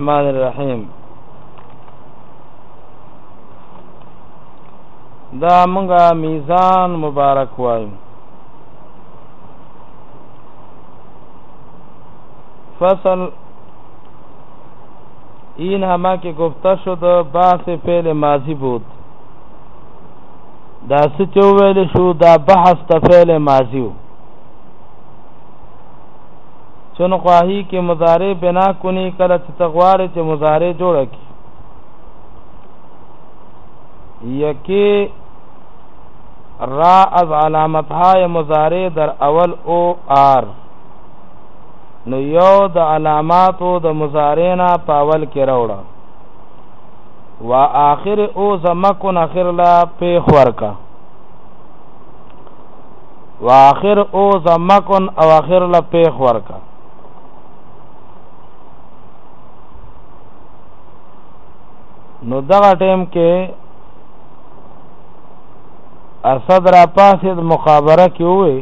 الرحمن الرحیم دا مونږه میزان مبارک وایو فصل این همه که گفته شد بحث فعل ماضی بود دا څه چې ویل شو دا بحث ته فعل ماضی وو چون خواهی کې مضارع بنا کونی کله چې تغوار چې مضارع جوړ کی یکی را از علامت های مضارع در اول او آر نو یو د علاماتو د مضارعنا پاول کې راوړه و آخر او زمکن اخر لا پیخ ورکا و آخر او زمکن او آخر لا پیخ ورکا نو دغه ټیم کې اسد را پاسې د مخابره کې وې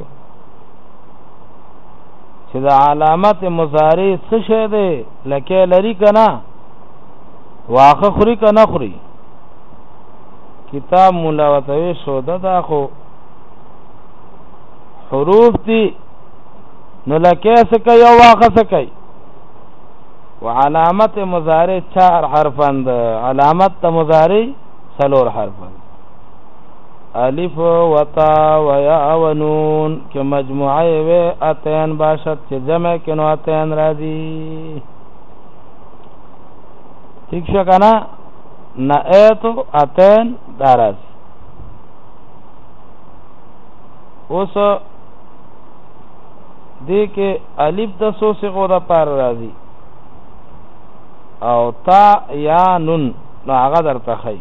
چې د علامت مضارع څه شی دی لکه لري کنه واخه خوري کنه خوري کتاب مولا وتوي سوده دا خو حروف دي نو لکه سکه یو واخه سکه وعلامت مضارع چار حرفند علامت مضارع سلور حرف الف و تا و یا و نون کې مجموعه وي اتین باشد چې جمع کې نو اتین راځي ٹھیک شو کنه نه ایتو اتین دارس اوس دې کې الف د سو سیغو د پار راځي او تا یا نون نو هغه درته خي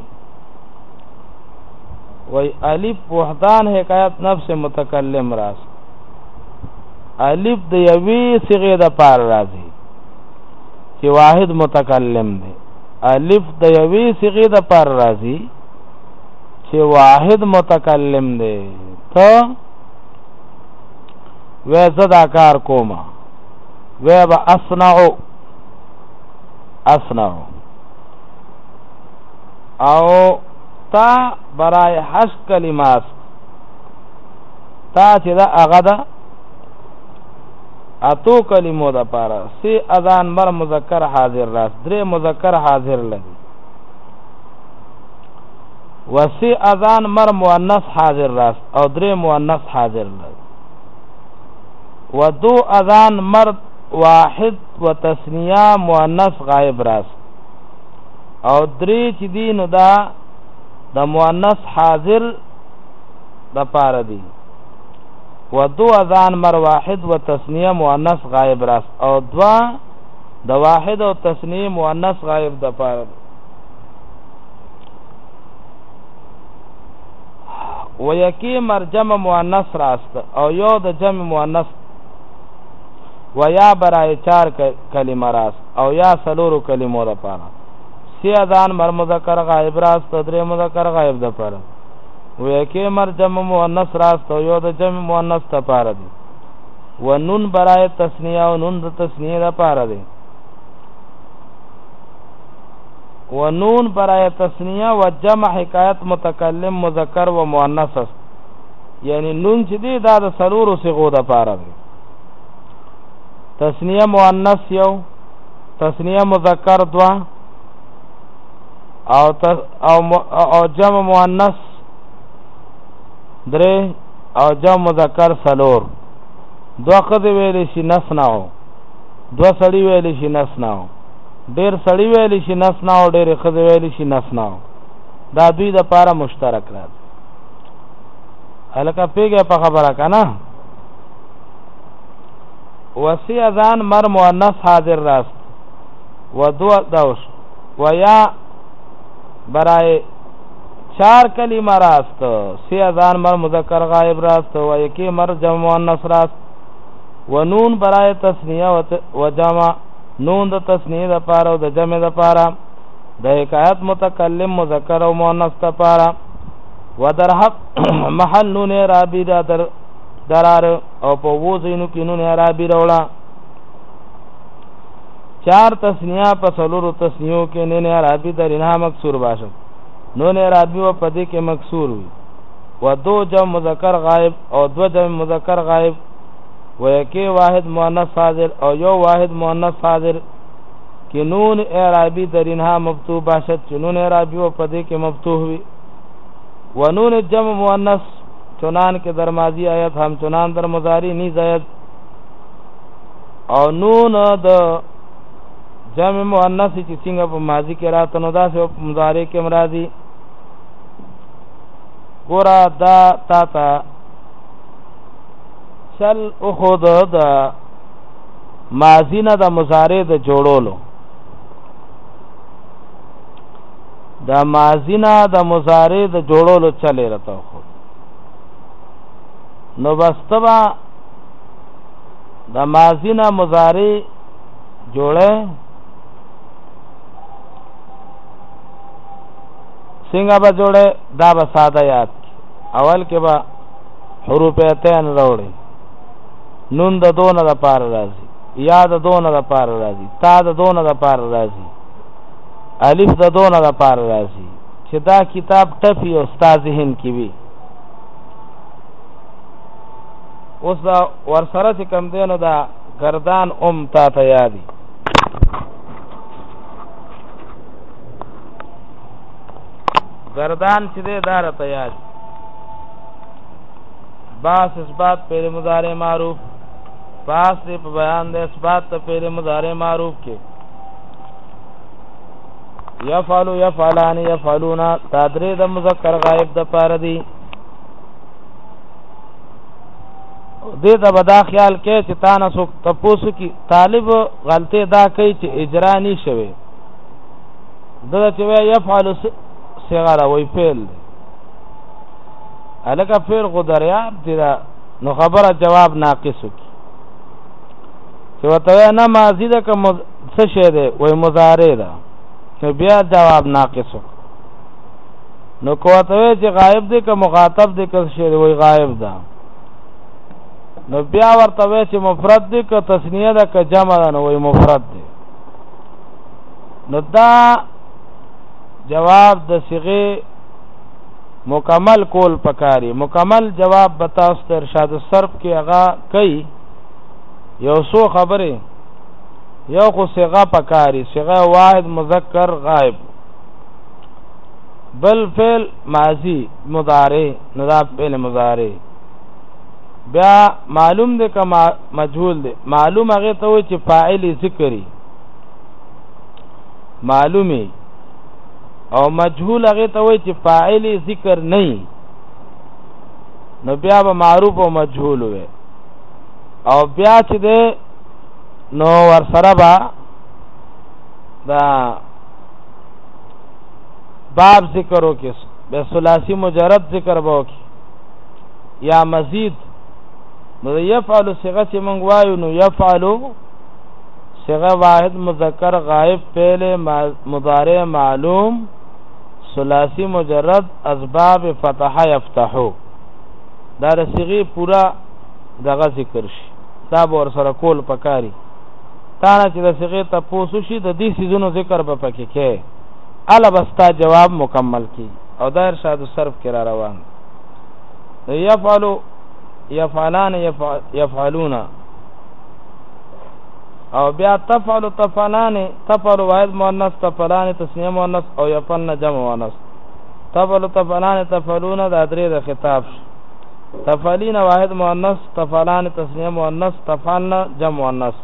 وای الف وحدان حکایت نفس متکلم راس الف د یوی صيغه د پار راځي چې واحد متکلم دی الف د یوی صيغه د پار راځي چې واحد متکلم دی ته وې زدا کار کومه وې با اسنعو اسنعو او تا برای حشد کلمات تا چې دا هغه ده اتو کلمو د پاره سی اذان بر مذکر حاضر راس درې مذکر حاضر لګي وسی اذان مر مؤنث حاضر راس او درې مؤنث حاضر لګي ودو اذان مرد واحد و تسنیه مؤنث غائب راس او درې چې دی نو دا د مؤنث حاضر د پاره دی و دو اذان مر واحد و تسنیه مؤنث غائب راس او دوا د واحد او تسنیه مؤنث غائب د پاره دی و یکی مر جمع مؤنث راست او یو د جمع مؤنث و یا برای چار کلمه راست او یا څلورو کلمو لپاره سي ادان مر مذکر غائب راست او درې مذکر غائب دپاره و یکې مر جمع مؤنث راست او یو د جمع مؤنث لپاره دی و نون برای تسنیه او نون د تسنیه لپاره دی و نون برای تسنیه و جمع حکایت متکلم مذکر و مؤنث است یعنی نون چې دی دا د سلورو صيغو د پاره دی تثنیه مؤنث یو تثنیه مذکر دوا او ت... او م... او جمع مؤنث درې او جمع مذکر سلور دوه خزه ویل شي نس نه او دوه سړی ویل شي نس نه او ډیر سړی ویل شي نس نه او ډیر خزه ویل شي نس نه او دا دوی د پاره مشترک راځي الکه پیګه په خبره کنه وسی اذان مر مؤنث حاضر راست و دو دوش و یا برای چار کلمه راست سی اذان مر مذکر غائب راست و یکی مر جمع مؤنث راست و نون برای تسنیه و جمع نون د تسنیه د پاره او د جمع د پاره د حکایت متکلم مذکر او مؤنث د پاره و درحق محل نون رابی دا در درار او په وو زینو کې نون عربي راوړه چار تسنیه په سلورو تسنیو کې نون عربي در نه مکسور باشه نون عربي و په دې کې مکسور وي و دو جمع مذکر غائب او دو جمع مذکر غائب و یکی واحد مؤنث حاضر او یو واحد مؤنث حاضر کې نون عربي در نه مفتوح باشه نون عربي و په دې کې مفتوح وي و نون جمع مؤنث چنانکه در ماضی آید همچنان در مضارع نیز آید او نون د جمع مؤنث چې څنګه په ماضی کې راته نو داسې په مضارع کې مرادي ګورا دا تا تا چل او خود دا ماضی نه د مضارع د جوړولو دا ماضی نه د مضارع د جوړولو چلې راته نو بستبا د مازینا مضارع جوړه څنګه به جوړه دا به ساده یاد اول کې به حروف اتین راوړي نون د دونه د پار راځي یا د دونه د پار راځي تا د دونه د پار راځي الف د دونه د پار راځي چې دا کتاب ټپي او ستا ذهن کې وي اوس دا ورسره چې کم دی نو دا گردان ام تا ته یادي گردان چې دی دا را ته یادي باس اثبات پیر مضارع معروف پاس دی په بیان د اثبات ته پیر مضارع معروف کې یفعلو یفعلان یفعلون دا درې د مذکر غائب د پاره دي دې ته بدا خیال کې چې تا نه سو تپوس کی طالب غلطه دا کوي چې اجرا نه شوي دا چې وی یفعل صغره وی فعل الکه فعل خو دریاب دی دا نو خبره جواب ناقص کی چې وته نه ماضی ده کوم څه شی دی وای مضارع ده نو بیا جواب ناقص وک نو کوته چې غائب دی که مخاطب دی که شی دی وای غائب ده نو بیا ورته وای چې مفرد دی که تسنیه ده که جمع ده نو وای مفرد دی نو دا جواب د صيغه مکمل کول پکاري مکمل جواب بتاست ارشاد الصرف کې هغه کوي یو سو خبره یو خو صيغه پکاري صيغه واحد مذکر غائب بل فعل ماضی مضارع نه دا فعل مضارع بیا معلوم دی که مجهول دی معلوم هغه ته وایي چې فاعل ذکري معلومي او مجهول هغه ته وایي چې فاعل ذکر نه نو بیا به معروف او مجهول وي او بیا چې د نو ور سره با دا باب ذکر وکي به ثلاثي مجرد ذکر به وکي یا مزید نو یفعل صيغه چې مونږ وایو نو یفعل صيغه واحد مذکر غائب فعل مضارع معلوم ثلاثي مجرد اسباب فتح يفتحو دا رسیغي پورا دغه ذکر شي دا به ورسره کول پکاري تا نه چې د صيغې تپوس وشي د دې سيزونو ذکر به پکې کې اله به ستا جواب مکمل کی او دا ارشاد الصرف کې را روان یفعلو یفعلان یفعل یفعلون او بیا تفعل تفعلان تفعل واحد مؤنث تفعلان تسنیه مؤنث او یفعلن جمع مؤنث تفعل تفعلان تفعلون دا درې د خطاب شي تفعلین واحد مؤنث تفعلان تسنیه مؤنث تفعلن جمع مؤنث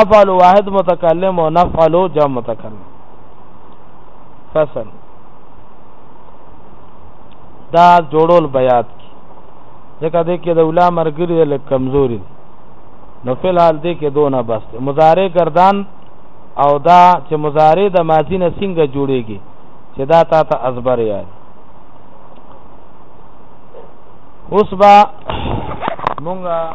افعل واحد متکلم و نفعل جمع متکلم فصل دا جوړول بیات کی ځکه دې کې د ولا مرګري له کمزوري نو فلحال دې کې دونه بس مضارع گردان او دا چې مضارع د ماضی نه څنګه جوړيږي چې دا تا ته ازبر یاد اوس با مونږه